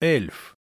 Эльф.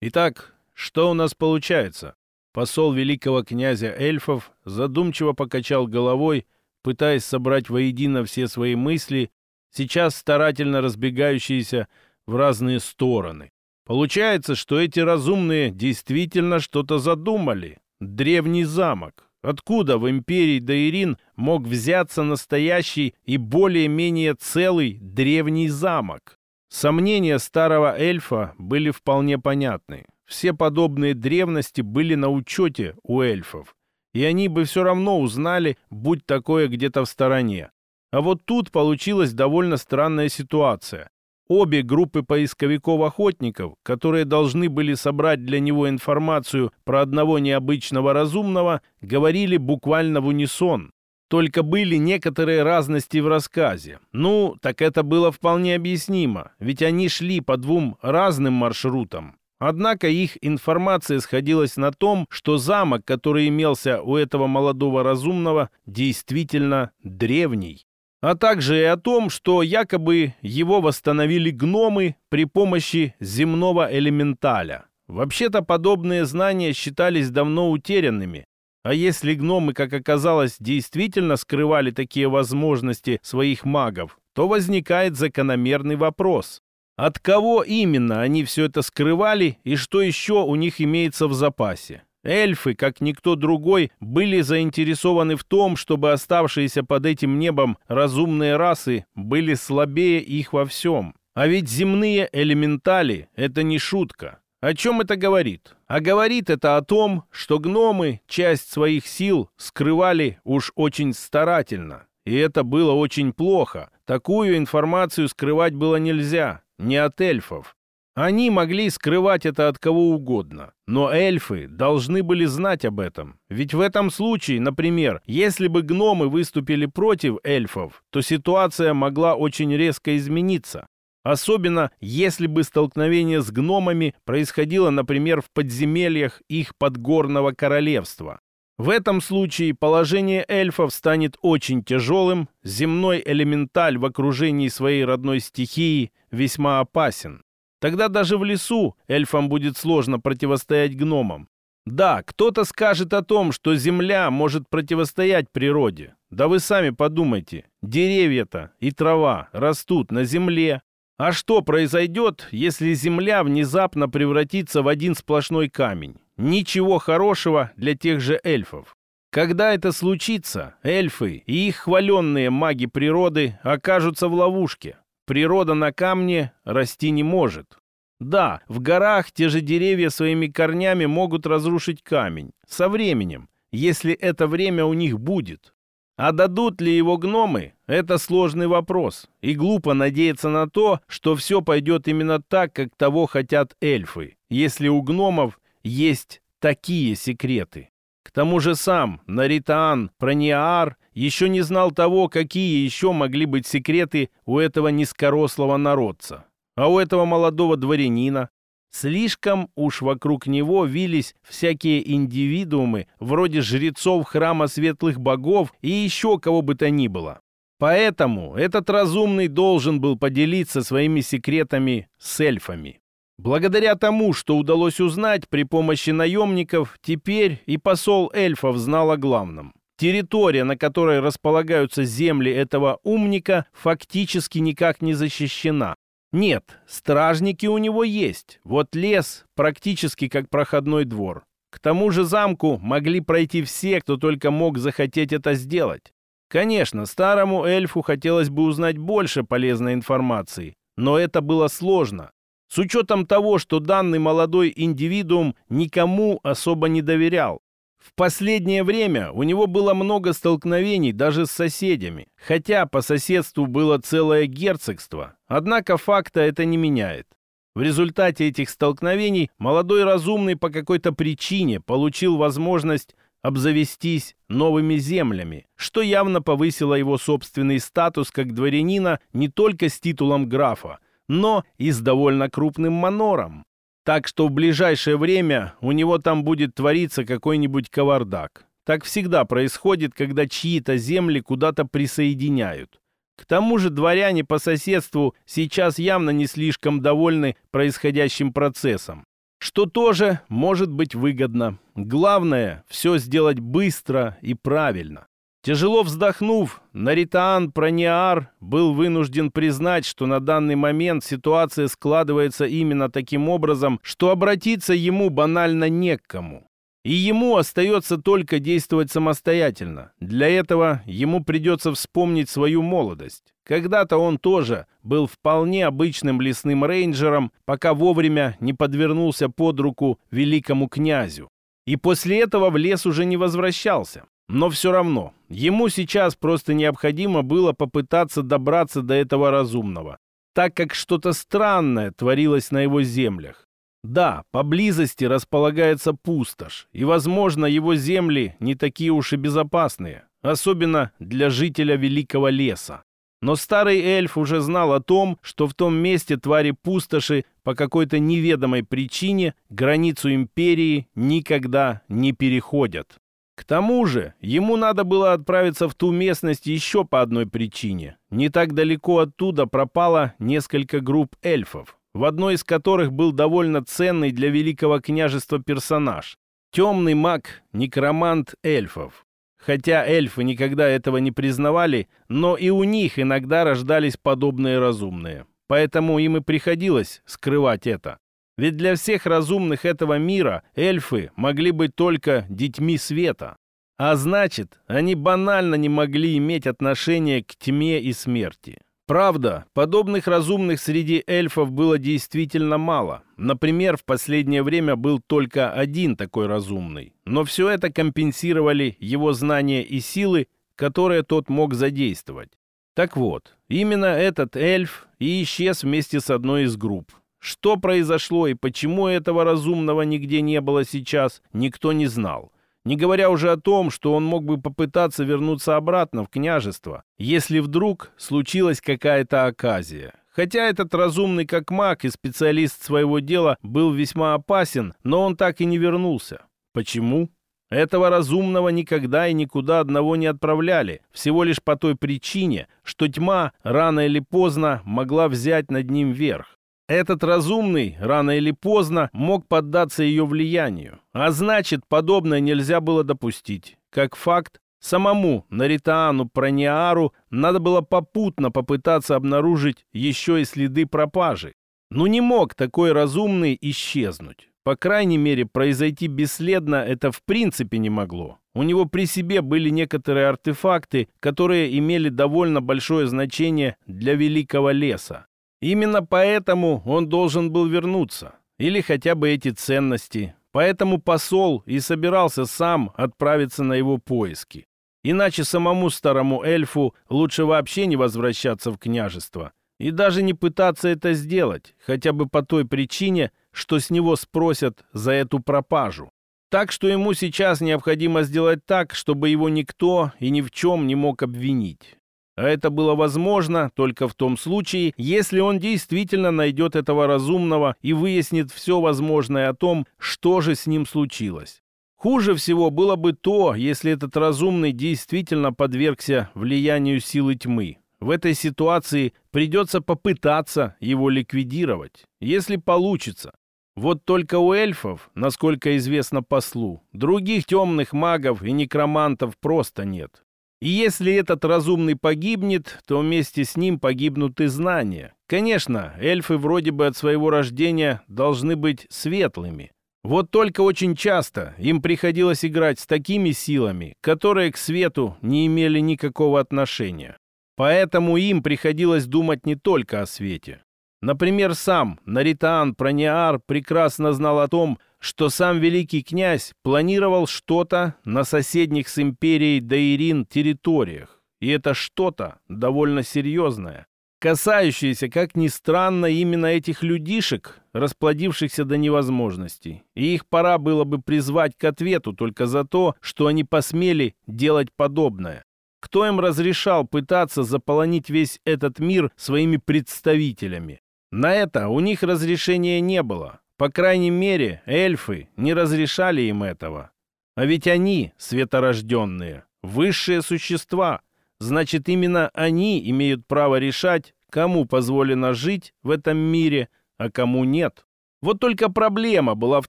Итак, что у нас получается? Посол великого князя эльфов задумчиво покачал головой, пытаясь собрать воедино все свои мысли, сейчас старательно разбегающиеся в разные стороны. Получается, что эти разумные действительно что-то задумали. Древний замок. Откуда в империи Даирин мог взяться настоящий и более-менее целый древний замок? Сомнения старого эльфа были вполне понятны. Все подобные древности были на учете у эльфов, и они бы все равно узнали, будь такое где-то в стороне. А вот тут получилась довольно странная ситуация. Обе группы поисковиков-охотников, которые должны были собрать для него информацию про одного необычного разумного, говорили буквально в унисон. Только были некоторые разности в рассказе. Ну, так это было вполне объяснимо, ведь они шли по двум разным маршрутам. Однако их информация сходилась на том, что замок, который имелся у этого молодого разумного, действительно древний. А также и о том, что якобы его восстановили гномы при помощи земного элементаля. Вообще-то подобные знания считались давно утерянными. А если гномы, как оказалось, действительно скрывали такие возможности своих магов, то возникает закономерный вопрос. От кого именно они все это скрывали и что еще у них имеется в запасе? Эльфы, как никто другой, были заинтересованы в том, чтобы оставшиеся под этим небом разумные расы были слабее их во всем. А ведь земные элементали — это не шутка. О чем это говорит? А говорит это о том, что гномы часть своих сил скрывали уж очень старательно. И это было очень плохо. Такую информацию скрывать было нельзя не от эльфов. Они могли скрывать это от кого угодно, но эльфы должны были знать об этом. Ведь в этом случае, например, если бы гномы выступили против эльфов, то ситуация могла очень резко измениться. Особенно, если бы столкновение с гномами происходило, например, в подземельях их подгорного королевства. В этом случае положение эльфов станет очень тяжелым, земной элементаль в окружении своей родной стихии весьма опасен. Тогда даже в лесу эльфам будет сложно противостоять гномам. Да, кто-то скажет о том, что земля может противостоять природе. Да вы сами подумайте, деревья-то и трава растут на земле. А что произойдет, если земля внезапно превратится в один сплошной камень? Ничего хорошего для тех же эльфов. Когда это случится, эльфы и их хваленные маги природы окажутся в ловушке. Природа на камне расти не может. Да, в горах те же деревья своими корнями могут разрушить камень. Со временем, если это время у них будет. А дадут ли его гномы, это сложный вопрос. И глупо надеяться на то, что все пойдет именно так, как того хотят эльфы, если у гномов есть такие секреты. К тому же сам Наритаан Прониаар еще не знал того, какие еще могли быть секреты у этого низкорослого народца. А у этого молодого дворянина слишком уж вокруг него вились всякие индивидуумы, вроде жрецов храма светлых богов и еще кого бы то ни было. Поэтому этот разумный должен был поделиться своими секретами с эльфами. Благодаря тому, что удалось узнать при помощи наемников, теперь и посол эльфов знал о главном. Территория, на которой располагаются земли этого умника, фактически никак не защищена. Нет, стражники у него есть. Вот лес практически как проходной двор. К тому же замку могли пройти все, кто только мог захотеть это сделать. Конечно, старому эльфу хотелось бы узнать больше полезной информации, но это было сложно. С учетом того, что данный молодой индивидуум никому особо не доверял. В последнее время у него было много столкновений даже с соседями, хотя по соседству было целое герцогство. Однако факта это не меняет. В результате этих столкновений молодой разумный по какой-то причине получил возможность обзавестись новыми землями, что явно повысило его собственный статус как дворянина не только с титулом графа, но и с довольно крупным манором. Так что в ближайшее время у него там будет твориться какой-нибудь кавардак. Так всегда происходит, когда чьи-то земли куда-то присоединяют. К тому же дворяне по соседству сейчас явно не слишком довольны происходящим процессом, что тоже может быть выгодно. Главное – все сделать быстро и правильно. Тяжело вздохнув, Наритаан Прониар был вынужден признать, что на данный момент ситуация складывается именно таким образом, что обратиться ему банально не к кому. И ему остается только действовать самостоятельно. Для этого ему придется вспомнить свою молодость. Когда-то он тоже был вполне обычным лесным рейнджером, пока вовремя не подвернулся под руку великому князю. И после этого в лес уже не возвращался. Но все равно, ему сейчас просто необходимо было попытаться добраться до этого разумного, так как что-то странное творилось на его землях. Да, поблизости располагается пустошь, и, возможно, его земли не такие уж и безопасные, особенно для жителя Великого леса. Но старый эльф уже знал о том, что в том месте твари пустоши по какой-то неведомой причине границу империи никогда не переходят. К тому же ему надо было отправиться в ту местность еще по одной причине. Не так далеко оттуда пропало несколько групп эльфов, в одной из которых был довольно ценный для Великого княжества персонаж. Темный маг, некромант эльфов. Хотя эльфы никогда этого не признавали, но и у них иногда рождались подобные разумные. Поэтому им и приходилось скрывать это. Ведь для всех разумных этого мира эльфы могли быть только детьми света. А значит, они банально не могли иметь отношение к тьме и смерти. Правда, подобных разумных среди эльфов было действительно мало. Например, в последнее время был только один такой разумный. Но все это компенсировали его знания и силы, которые тот мог задействовать. Так вот, именно этот эльф и исчез вместе с одной из групп. Что произошло и почему этого разумного нигде не было сейчас, никто не знал. Не говоря уже о том, что он мог бы попытаться вернуться обратно в княжество, если вдруг случилась какая-то оказия. Хотя этот разумный как маг и специалист своего дела был весьма опасен, но он так и не вернулся. Почему? Этого разумного никогда и никуда одного не отправляли, всего лишь по той причине, что тьма рано или поздно могла взять над ним верх. Этот разумный, рано или поздно, мог поддаться ее влиянию. А значит, подобное нельзя было допустить. Как факт, самому Наритаану Прониару надо было попутно попытаться обнаружить еще и следы пропажи. Но не мог такой разумный исчезнуть. По крайней мере, произойти бесследно это в принципе не могло. У него при себе были некоторые артефакты, которые имели довольно большое значение для Великого Леса. Именно поэтому он должен был вернуться. Или хотя бы эти ценности. Поэтому посол и собирался сам отправиться на его поиски. Иначе самому старому эльфу лучше вообще не возвращаться в княжество. И даже не пытаться это сделать, хотя бы по той причине, что с него спросят за эту пропажу. Так что ему сейчас необходимо сделать так, чтобы его никто и ни в чем не мог обвинить. А это было возможно только в том случае, если он действительно найдет этого разумного и выяснит все возможное о том, что же с ним случилось. Хуже всего было бы то, если этот разумный действительно подвергся влиянию силы тьмы. В этой ситуации придется попытаться его ликвидировать, если получится. Вот только у эльфов, насколько известно послу, других темных магов и некромантов просто нет. И если этот разумный погибнет, то вместе с ним погибнут и знания. Конечно, эльфы вроде бы от своего рождения должны быть светлыми. Вот только очень часто им приходилось играть с такими силами, которые к свету не имели никакого отношения. Поэтому им приходилось думать не только о свете. Например, сам Наритаан Прониар прекрасно знал о том, что сам великий князь планировал что-то на соседних с империей Даирин территориях. И это что-то довольно серьезное, касающееся, как ни странно, именно этих людишек, расплодившихся до невозможности. И их пора было бы призвать к ответу только за то, что они посмели делать подобное. Кто им разрешал пытаться заполонить весь этот мир своими представителями? На это у них разрешения не было. По крайней мере, эльфы не разрешали им этого. А ведь они, светорожденные, высшие существа. значит именно они имеют право решать, кому позволено жить в этом мире, а кому нет. Вот только проблема была в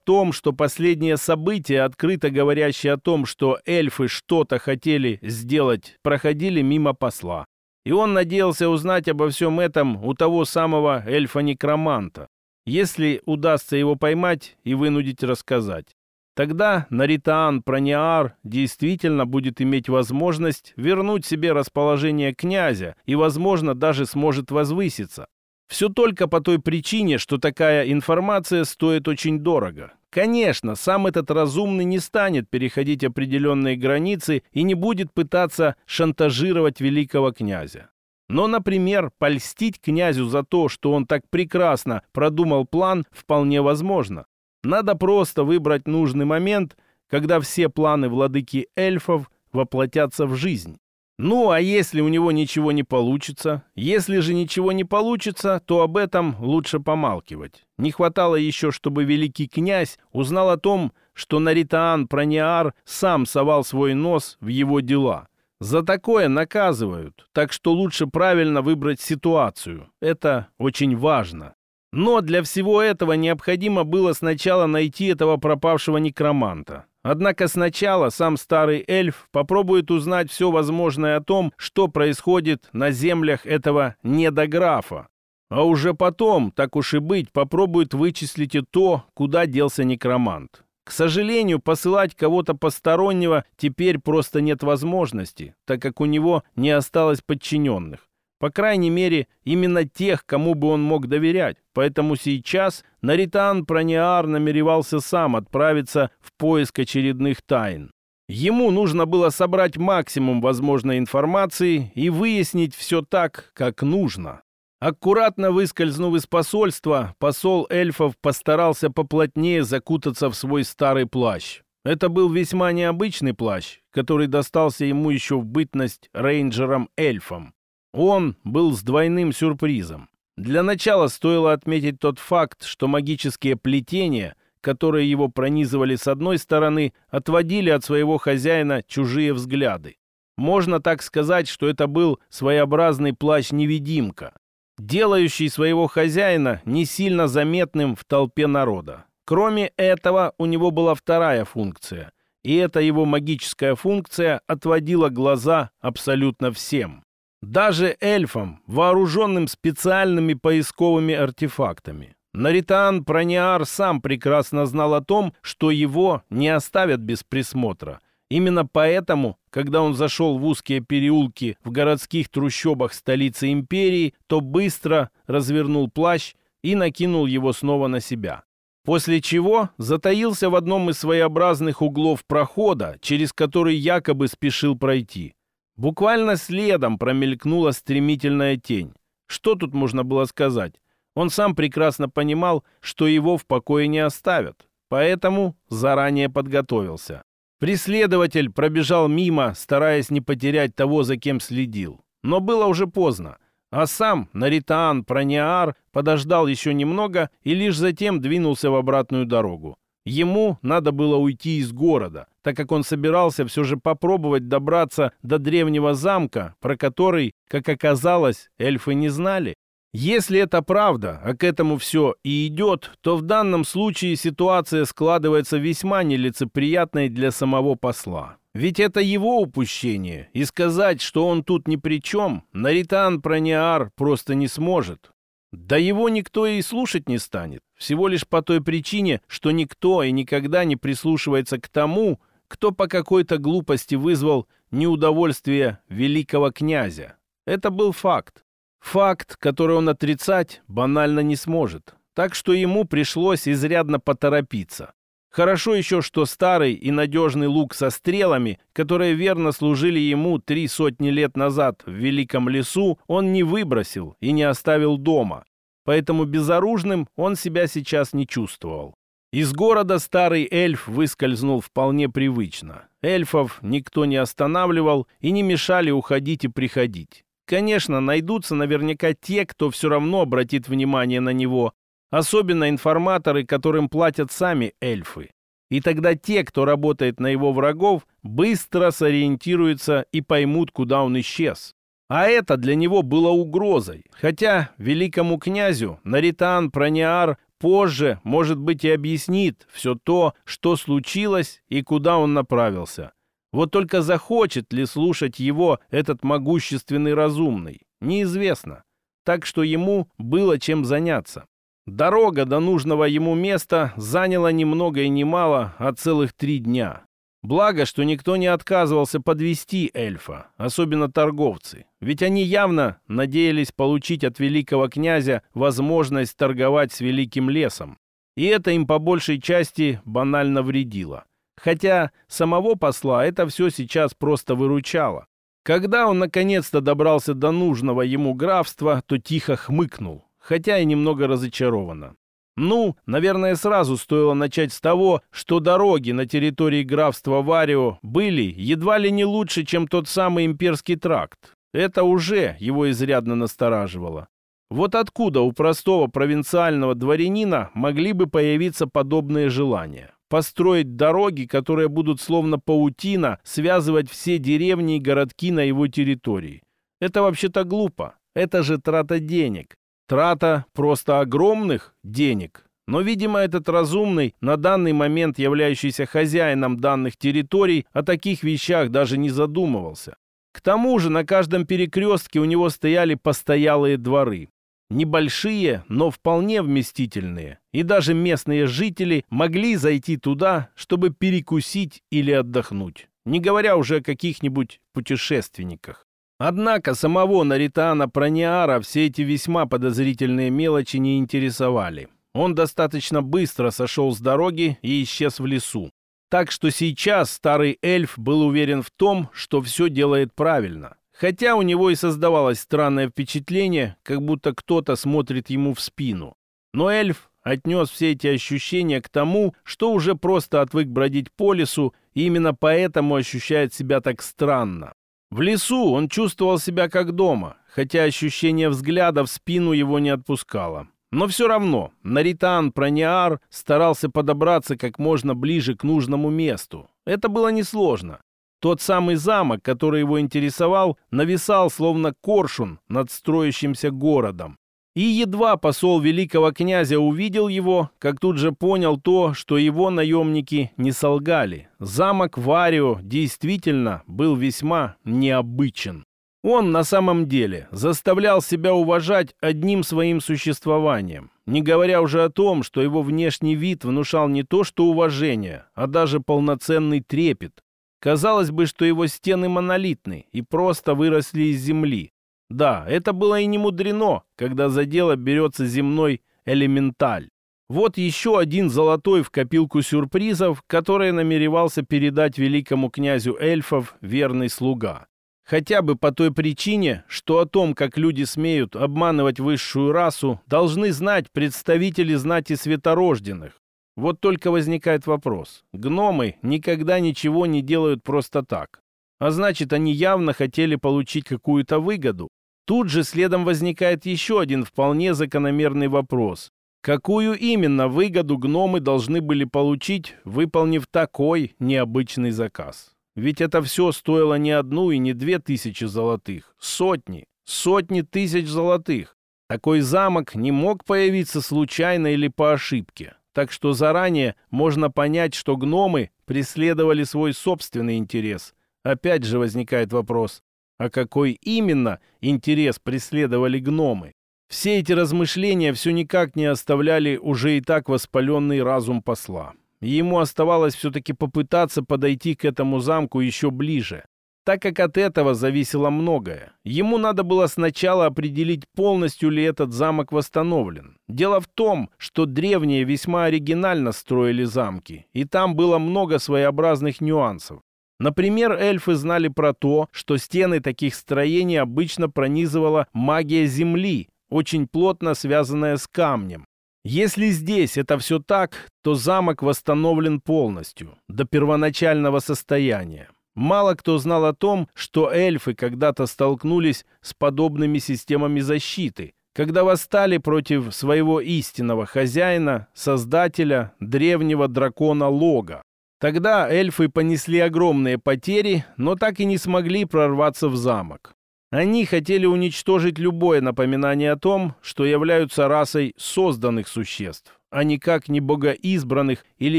том, что последние события, открыто говорящие о том, что эльфы что-то хотели сделать, проходили мимо посла. И он надеялся узнать обо всем этом у того самого эльфа-некроманта, если удастся его поймать и вынудить рассказать. Тогда Наритаан Праниар действительно будет иметь возможность вернуть себе расположение князя и, возможно, даже сможет возвыситься. Все только по той причине, что такая информация стоит очень дорого. Конечно, сам этот разумный не станет переходить определенные границы и не будет пытаться шантажировать великого князя. Но, например, польстить князю за то, что он так прекрасно продумал план, вполне возможно. Надо просто выбрать нужный момент, когда все планы владыки эльфов воплотятся в жизнь. Ну, а если у него ничего не получится? Если же ничего не получится, то об этом лучше помалкивать. Не хватало еще, чтобы великий князь узнал о том, что Наритаан Праниар сам совал свой нос в его дела. За такое наказывают, так что лучше правильно выбрать ситуацию. Это очень важно. Но для всего этого необходимо было сначала найти этого пропавшего некроманта. Однако сначала сам старый эльф попробует узнать все возможное о том, что происходит на землях этого недографа. А уже потом, так уж и быть, попробует вычислить и то, куда делся некромант. К сожалению, посылать кого-то постороннего теперь просто нет возможности, так как у него не осталось подчиненных. По крайней мере, именно тех, кому бы он мог доверять. Поэтому сейчас Наритан Прониар намеревался сам отправиться в поиск очередных тайн. Ему нужно было собрать максимум возможной информации и выяснить все так, как нужно. Аккуратно выскользнув из посольства, посол эльфов постарался поплотнее закутаться в свой старый плащ. Это был весьма необычный плащ, который достался ему еще в бытность рейнджером-эльфом. Он был с двойным сюрпризом. Для начала стоило отметить тот факт, что магические плетения, которые его пронизывали с одной стороны, отводили от своего хозяина чужие взгляды. Можно так сказать, что это был своеобразный плащ-невидимка, делающий своего хозяина не сильно заметным в толпе народа. Кроме этого, у него была вторая функция, и эта его магическая функция отводила глаза абсолютно всем. Даже эльфам, вооруженным специальными поисковыми артефактами. Наритан Прониар сам прекрасно знал о том, что его не оставят без присмотра. Именно поэтому, когда он зашел в узкие переулки в городских трущобах столицы империи, то быстро развернул плащ и накинул его снова на себя. После чего затаился в одном из своеобразных углов прохода, через который якобы спешил пройти. Буквально следом промелькнула стремительная тень. Что тут можно было сказать? Он сам прекрасно понимал, что его в покое не оставят, поэтому заранее подготовился. Преследователь пробежал мимо, стараясь не потерять того, за кем следил. Но было уже поздно. А сам Наритаан Прониар подождал еще немного и лишь затем двинулся в обратную дорогу. Ему надо было уйти из города, так как он собирался все же попробовать добраться до древнего замка, про который, как оказалось, эльфы не знали. Если это правда, а к этому все и идет, то в данном случае ситуация складывается весьма нелицеприятной для самого посла. Ведь это его упущение, и сказать, что он тут ни при чем, Наритан Прониар просто не сможет. Да его никто и слушать не станет. Всего лишь по той причине, что никто и никогда не прислушивается к тому, кто по какой-то глупости вызвал неудовольствие великого князя. Это был факт. Факт, который он отрицать банально не сможет. Так что ему пришлось изрядно поторопиться. Хорошо еще, что старый и надежный лук со стрелами, которые верно служили ему три сотни лет назад в Великом лесу, он не выбросил и не оставил дома. Поэтому безоружным он себя сейчас не чувствовал. Из города старый эльф выскользнул вполне привычно. Эльфов никто не останавливал и не мешали уходить и приходить. Конечно, найдутся наверняка те, кто все равно обратит внимание на него, Особенно информаторы, которым платят сами эльфы. И тогда те, кто работает на его врагов, быстро сориентируются и поймут, куда он исчез. А это для него было угрозой. Хотя великому князю Наритан Праниар позже, может быть, и объяснит все то, что случилось и куда он направился. Вот только захочет ли слушать его этот могущественный разумный, неизвестно. Так что ему было чем заняться. Дорога до нужного ему места заняла ни много и ни мало, а целых три дня. Благо, что никто не отказывался подвести эльфа, особенно торговцы, ведь они явно надеялись получить от великого князя возможность торговать с великим лесом. И это им по большей части банально вредило. Хотя самого посла это все сейчас просто выручало. Когда он наконец-то добрался до нужного ему графства, то тихо хмыкнул хотя и немного разочарована. Ну, наверное, сразу стоило начать с того, что дороги на территории графства Варио были едва ли не лучше, чем тот самый имперский тракт. Это уже его изрядно настораживало. Вот откуда у простого провинциального дворянина могли бы появиться подобные желания? Построить дороги, которые будут словно паутина связывать все деревни и городки на его территории. Это вообще-то глупо. Это же трата денег. Трата просто огромных денег. Но, видимо, этот разумный, на данный момент являющийся хозяином данных территорий, о таких вещах даже не задумывался. К тому же на каждом перекрестке у него стояли постоялые дворы. Небольшие, но вполне вместительные. И даже местные жители могли зайти туда, чтобы перекусить или отдохнуть. Не говоря уже о каких-нибудь путешественниках. Однако самого Наритана Праниара все эти весьма подозрительные мелочи не интересовали. Он достаточно быстро сошел с дороги и исчез в лесу. Так что сейчас старый эльф был уверен в том, что все делает правильно. Хотя у него и создавалось странное впечатление, как будто кто-то смотрит ему в спину. Но эльф отнес все эти ощущения к тому, что уже просто отвык бродить по лесу, и именно поэтому ощущает себя так странно. В лесу он чувствовал себя как дома, хотя ощущение взгляда в спину его не отпускало. Но все равно Наритан Праниар старался подобраться как можно ближе к нужному месту. Это было несложно. Тот самый замок, который его интересовал, нависал словно коршун над строящимся городом. И едва посол великого князя увидел его, как тут же понял то, что его наемники не солгали. Замок Варио действительно был весьма необычен. Он на самом деле заставлял себя уважать одним своим существованием, не говоря уже о том, что его внешний вид внушал не то что уважение, а даже полноценный трепет. Казалось бы, что его стены монолитны и просто выросли из земли, да, это было и не мудрено, когда за дело берется земной элементаль. Вот еще один золотой в копилку сюрпризов, который намеревался передать великому князю эльфов верный слуга. Хотя бы по той причине, что о том, как люди смеют обманывать высшую расу, должны знать представители знати светорожденных. Вот только возникает вопрос. Гномы никогда ничего не делают просто так. А значит, они явно хотели получить какую-то выгоду. Тут же следом возникает еще один вполне закономерный вопрос. Какую именно выгоду гномы должны были получить, выполнив такой необычный заказ? Ведь это все стоило не одну и не две тысячи золотых, сотни, сотни тысяч золотых. Такой замок не мог появиться случайно или по ошибке. Так что заранее можно понять, что гномы преследовали свой собственный интерес. Опять же возникает вопрос, а какой именно интерес преследовали гномы? Все эти размышления все никак не оставляли уже и так воспаленный разум посла. Ему оставалось все-таки попытаться подойти к этому замку еще ближе, так как от этого зависело многое. Ему надо было сначала определить, полностью ли этот замок восстановлен. Дело в том, что древние весьма оригинально строили замки, и там было много своеобразных нюансов. Например, эльфы знали про то, что стены таких строений обычно пронизывала магия Земли, очень плотно связанная с камнем. Если здесь это все так, то замок восстановлен полностью, до первоначального состояния. Мало кто знал о том, что эльфы когда-то столкнулись с подобными системами защиты, когда восстали против своего истинного хозяина, создателя древнего дракона Лога. Тогда эльфы понесли огромные потери, но так и не смогли прорваться в замок. Они хотели уничтожить любое напоминание о том, что являются расой созданных существ, а никак не богоизбранных или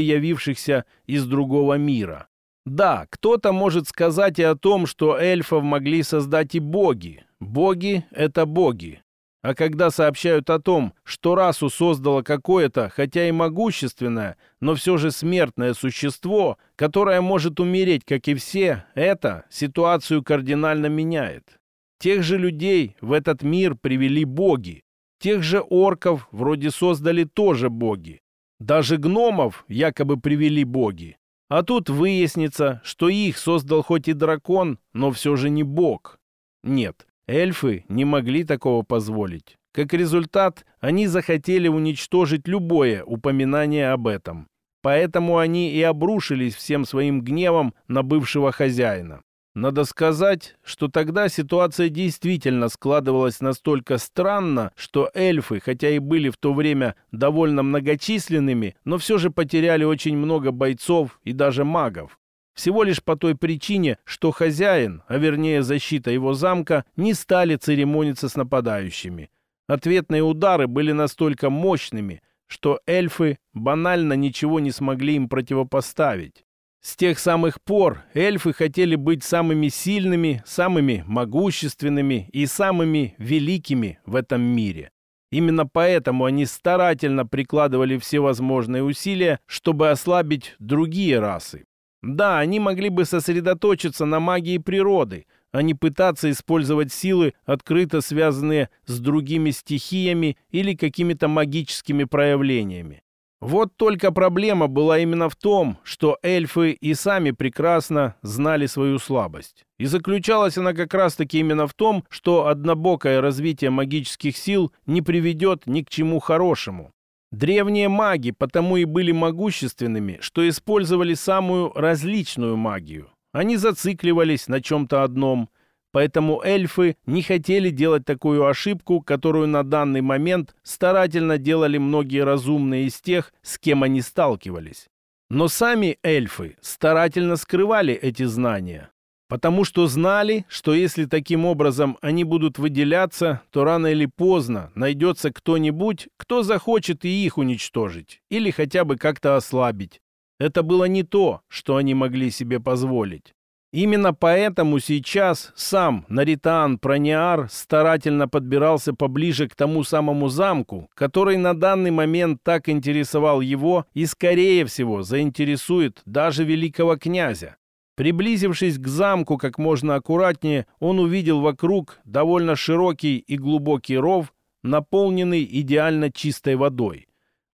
явившихся из другого мира. Да, кто-то может сказать и о том, что эльфов могли создать и боги. Боги — это боги. А когда сообщают о том, что расу создало какое-то, хотя и могущественное, но все же смертное существо, которое может умереть, как и все, это ситуацию кардинально меняет. Тех же людей в этот мир привели боги. Тех же орков вроде создали тоже боги. Даже гномов якобы привели боги. А тут выяснится, что их создал хоть и дракон, но все же не бог. Нет, эльфы не могли такого позволить. Как результат, они захотели уничтожить любое упоминание об этом. Поэтому они и обрушились всем своим гневом на бывшего хозяина. Надо сказать, что тогда ситуация действительно складывалась настолько странно, что эльфы, хотя и были в то время довольно многочисленными, но все же потеряли очень много бойцов и даже магов. Всего лишь по той причине, что хозяин, а вернее защита его замка, не стали церемониться с нападающими. Ответные удары были настолько мощными, что эльфы банально ничего не смогли им противопоставить. С тех самых пор эльфы хотели быть самыми сильными, самыми могущественными и самыми великими в этом мире. Именно поэтому они старательно прикладывали все возможные усилия, чтобы ослабить другие расы. Да, они могли бы сосредоточиться на магии природы, а не пытаться использовать силы, открыто связанные с другими стихиями или какими-то магическими проявлениями. Вот только проблема была именно в том, что эльфы и сами прекрасно знали свою слабость. И заключалась она как раз-таки именно в том, что однобокое развитие магических сил не приведет ни к чему хорошему. Древние маги потому и были могущественными, что использовали самую различную магию. Они зацикливались на чем-то одном – Поэтому эльфы не хотели делать такую ошибку, которую на данный момент старательно делали многие разумные из тех, с кем они сталкивались. Но сами эльфы старательно скрывали эти знания, потому что знали, что если таким образом они будут выделяться, то рано или поздно найдется кто-нибудь, кто захочет и их уничтожить, или хотя бы как-то ослабить. Это было не то, что они могли себе позволить. Именно поэтому сейчас сам Наритан Прониар старательно подбирался поближе к тому самому замку, который на данный момент так интересовал его и, скорее всего, заинтересует даже великого князя. Приблизившись к замку как можно аккуратнее, он увидел вокруг довольно широкий и глубокий ров, наполненный идеально чистой водой.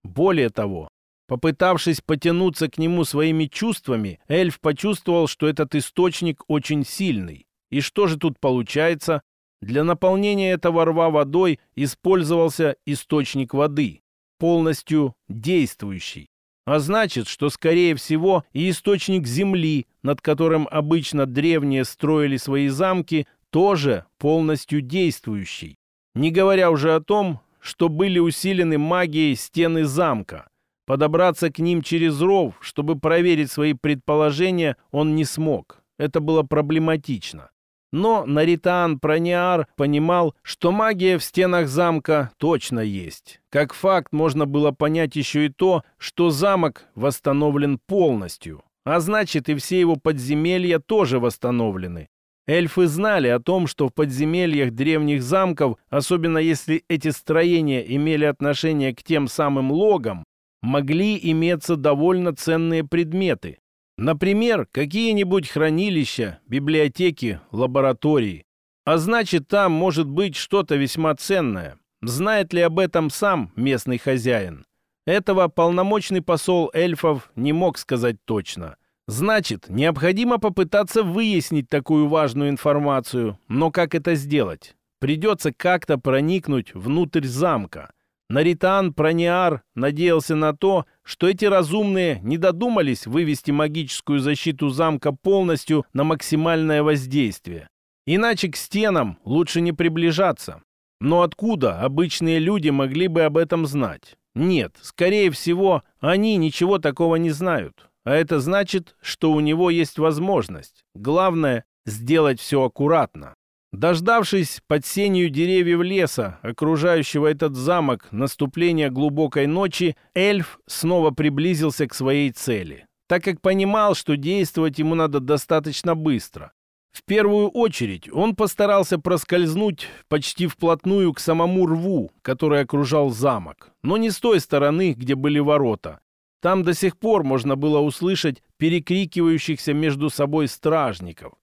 Более того, Попытавшись потянуться к нему своими чувствами, эльф почувствовал, что этот источник очень сильный. И что же тут получается? Для наполнения этого рва водой использовался источник воды, полностью действующий. А значит, что, скорее всего, и источник земли, над которым обычно древние строили свои замки, тоже полностью действующий. Не говоря уже о том, что были усилены магией стены замка – Подобраться к ним через ров, чтобы проверить свои предположения, он не смог. Это было проблематично. Но Наритан Прониар понимал, что магия в стенах замка точно есть. Как факт, можно было понять еще и то, что замок восстановлен полностью. А значит, и все его подземелья тоже восстановлены. Эльфы знали о том, что в подземельях древних замков, особенно если эти строения имели отношение к тем самым логам, могли иметься довольно ценные предметы. Например, какие-нибудь хранилища, библиотеки, лаборатории. А значит, там может быть что-то весьма ценное. Знает ли об этом сам местный хозяин? Этого полномочный посол эльфов не мог сказать точно. Значит, необходимо попытаться выяснить такую важную информацию. Но как это сделать? Придется как-то проникнуть внутрь замка. Наритан Прониар надеялся на то, что эти разумные не додумались вывести магическую защиту замка полностью на максимальное воздействие. Иначе к стенам лучше не приближаться. Но откуда обычные люди могли бы об этом знать? Нет, скорее всего, они ничего такого не знают. А это значит, что у него есть возможность. Главное – сделать все аккуратно. Дождавшись под сенью деревьев леса, окружающего этот замок, наступления глубокой ночи, эльф снова приблизился к своей цели, так как понимал, что действовать ему надо достаточно быстро. В первую очередь он постарался проскользнуть почти вплотную к самому рву, который окружал замок, но не с той стороны, где были ворота. Там до сих пор можно было услышать перекрикивающихся между собой стражников.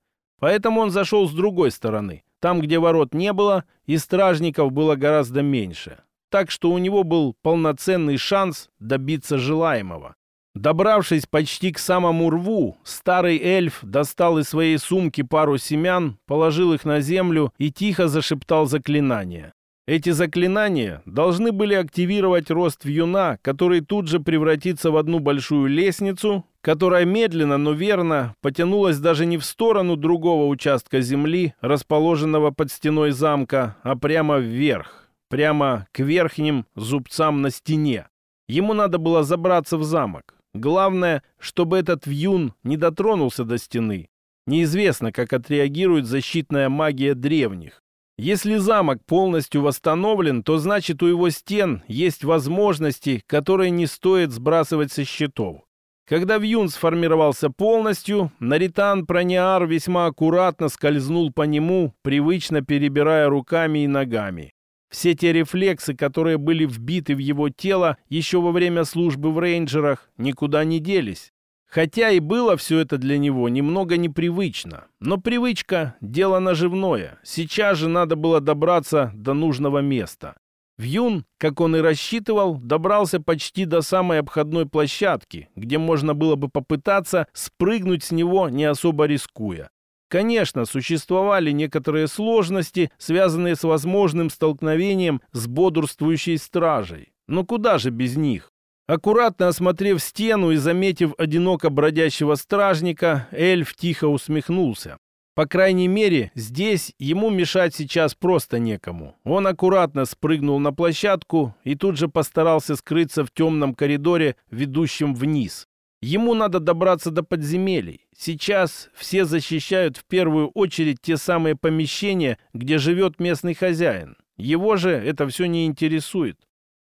Поэтому он зашел с другой стороны, там, где ворот не было, и стражников было гораздо меньше. Так что у него был полноценный шанс добиться желаемого. Добравшись почти к самому рву, старый эльф достал из своей сумки пару семян, положил их на землю и тихо зашептал заклинания. Эти заклинания должны были активировать рост вьюна, который тут же превратится в одну большую лестницу, которая медленно, но верно потянулась даже не в сторону другого участка земли, расположенного под стеной замка, а прямо вверх, прямо к верхним зубцам на стене. Ему надо было забраться в замок. Главное, чтобы этот вьюн не дотронулся до стены. Неизвестно, как отреагирует защитная магия древних. Если замок полностью восстановлен, то значит у его стен есть возможности, которые не стоит сбрасывать со счетов. Когда вьюн сформировался полностью, Наритан Прониар весьма аккуратно скользнул по нему, привычно перебирая руками и ногами. Все те рефлексы, которые были вбиты в его тело еще во время службы в рейнджерах, никуда не делись. Хотя и было все это для него немного непривычно. Но привычка – дело наживное. Сейчас же надо было добраться до нужного места. Вьюн, как он и рассчитывал, добрался почти до самой обходной площадки, где можно было бы попытаться спрыгнуть с него, не особо рискуя. Конечно, существовали некоторые сложности, связанные с возможным столкновением с бодрствующей стражей. Но куда же без них? Аккуратно осмотрев стену и заметив одиноко бродящего стражника, эльф тихо усмехнулся. По крайней мере, здесь ему мешать сейчас просто некому. Он аккуратно спрыгнул на площадку и тут же постарался скрыться в темном коридоре, ведущем вниз. Ему надо добраться до подземелий. Сейчас все защищают в первую очередь те самые помещения, где живет местный хозяин. Его же это все не интересует.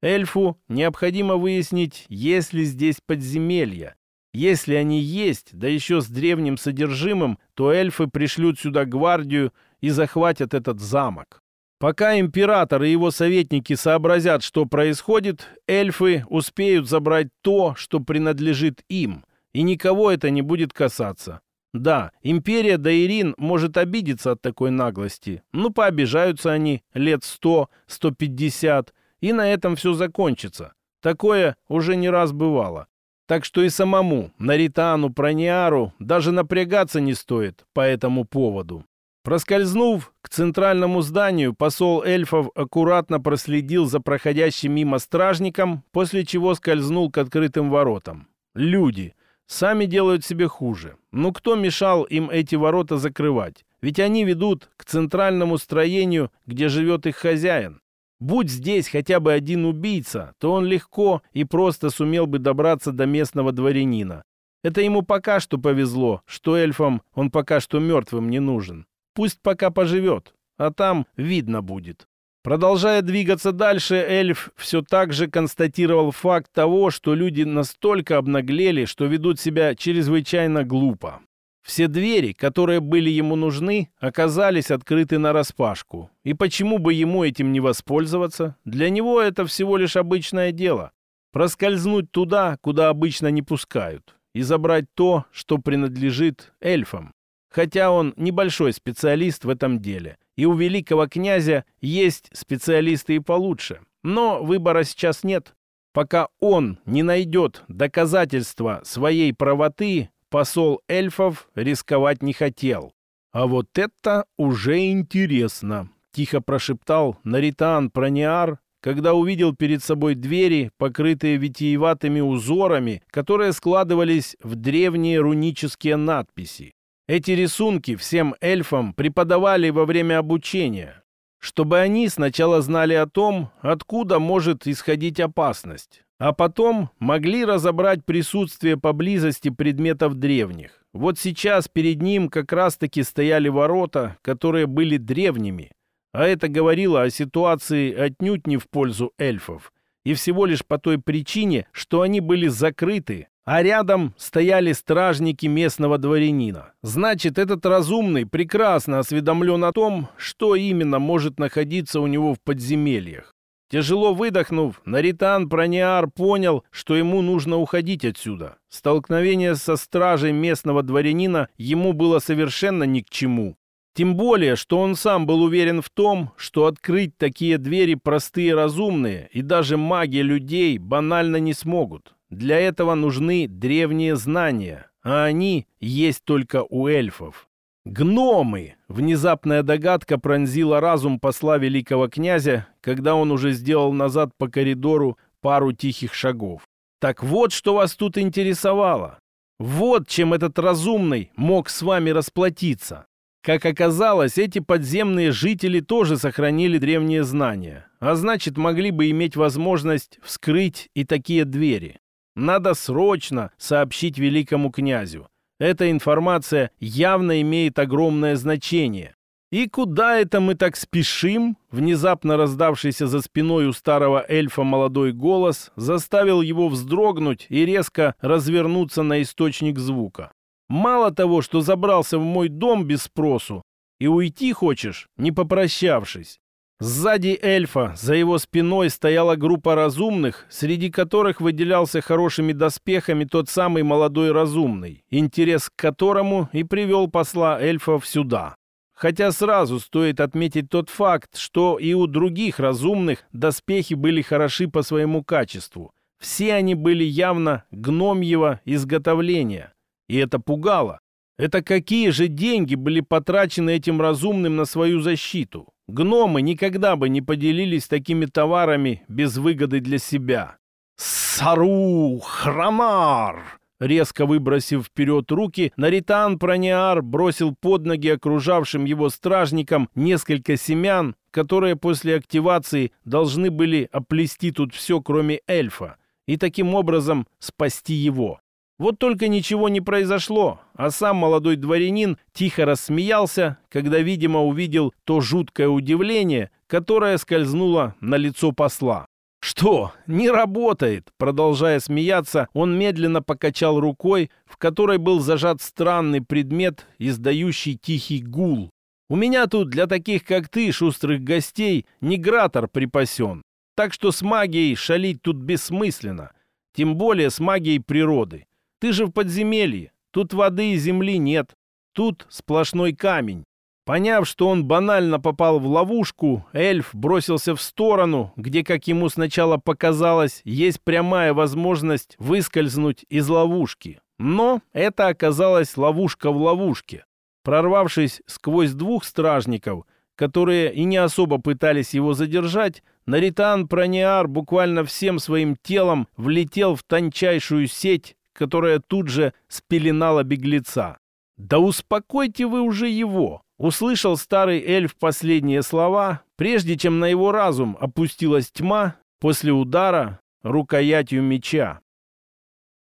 Эльфу необходимо выяснить, есть ли здесь подземелья. Если они есть, да еще с древним содержимым, то эльфы пришлют сюда гвардию и захватят этот замок. Пока император и его советники сообразят, что происходит, эльфы успеют забрать то, что принадлежит им, и никого это не будет касаться. Да, империя Даирин может обидеться от такой наглости, но пообижаются они лет сто, сто пятьдесят, и на этом все закончится. Такое уже не раз бывало. Так что и самому, Наритану, Прониару, даже напрягаться не стоит по этому поводу. Проскользнув к центральному зданию, посол эльфов аккуратно проследил за проходящим мимо стражником, после чего скользнул к открытым воротам. Люди сами делают себе хуже. Но кто мешал им эти ворота закрывать? Ведь они ведут к центральному строению, где живет их хозяин. Будь здесь хотя бы один убийца, то он легко и просто сумел бы добраться до местного дворянина. Это ему пока что повезло, что эльфам он пока что мертвым не нужен. Пусть пока поживет, а там видно будет. Продолжая двигаться дальше, эльф все так же констатировал факт того, что люди настолько обнаглели, что ведут себя чрезвычайно глупо. Все двери, которые были ему нужны, оказались открыты нараспашку. И почему бы ему этим не воспользоваться? Для него это всего лишь обычное дело. Проскользнуть туда, куда обычно не пускают, и забрать то, что принадлежит эльфам хотя он небольшой специалист в этом деле. И у великого князя есть специалисты и получше. Но выбора сейчас нет. Пока он не найдет доказательства своей правоты, посол эльфов рисковать не хотел. «А вот это уже интересно», — тихо прошептал Наритан Прониар, когда увидел перед собой двери, покрытые витиеватыми узорами, которые складывались в древние рунические надписи. Эти рисунки всем эльфам преподавали во время обучения. чтобы они сначала знали о том, откуда может исходить опасность, а потом могли разобрать присутствие поблизости предметов древних. Вот сейчас перед ним как раз-таки стояли ворота, которые были древними, а это говорило о ситуации отнюдь не в пользу эльфов, и всего лишь по той причине, что они были закрыты, а рядом стояли стражники местного дворянина. Значит, этот разумный прекрасно осведомлен о том, что именно может находиться у него в подземельях. Тяжело выдохнув, Наритан Прониар понял, что ему нужно уходить отсюда. Столкновение со стражей местного дворянина ему было совершенно ни к чему. Тем более, что он сам был уверен в том, что открыть такие двери простые разумные и даже маги людей банально не смогут. Для этого нужны древние знания, а они есть только у эльфов. «Гномы!» — внезапная догадка пронзила разум посла великого князя, когда он уже сделал назад по коридору пару тихих шагов. «Так вот, что вас тут интересовало. Вот чем этот разумный мог с вами расплатиться. Как оказалось, эти подземные жители тоже сохранили древние знания, а значит, могли бы иметь возможность вскрыть и такие двери. Надо срочно сообщить великому князю. Эта информация явно имеет огромное значение. «И куда это мы так спешим?» Внезапно раздавшийся за спиной у старого эльфа молодой голос заставил его вздрогнуть и резко развернуться на источник звука. «Мало того, что забрался в мой дом без спросу, и уйти хочешь, не попрощавшись. Сзади эльфа, за его спиной стояла группа разумных, среди которых выделялся хорошими доспехами тот самый молодой разумный, интерес к которому и привел посла эльфов сюда. Хотя сразу стоит отметить тот факт, что и у других разумных доспехи были хороши по своему качеству. Все они были явно гномьего изготовления. И это пугало. Это какие же деньги были потрачены этим разумным на свою защиту? Гномы никогда бы не поделились такими товарами без выгоды для себя. «Сару! Храмар!» Резко выбросив вперед руки, Наритан Прониар бросил под ноги окружавшим его стражникам несколько семян, которые после активации должны были оплести тут все, кроме эльфа, и таким образом спасти его. Вот только ничего не произошло, а сам молодой дворянин тихо рассмеялся, когда, видимо, увидел то жуткое удивление, которое скользнуло на лицо посла. «Что? Не работает!» Продолжая смеяться, он медленно покачал рукой, в которой был зажат странный предмет, издающий тихий гул. «У меня тут для таких, как ты, шустрых гостей, негратор припасен. Так что с магией шалить тут бессмысленно. Тем более с магией природы. Ты же в подземелье. Тут воды и земли нет. Тут сплошной камень. Поняв, что он банально попал в ловушку, эльф бросился в сторону, где, как ему сначала показалось, есть прямая возможность выскользнуть из ловушки. Но это оказалась ловушка в ловушке. Прорвавшись сквозь двух стражников, которые и не особо пытались его задержать, Наритан Прониар буквально всем своим телом влетел в тончайшую сеть которая тут же спеленала беглеца. «Да успокойте вы уже его!» Услышал старый эльф последние слова, прежде чем на его разум опустилась тьма после удара рукоятью меча.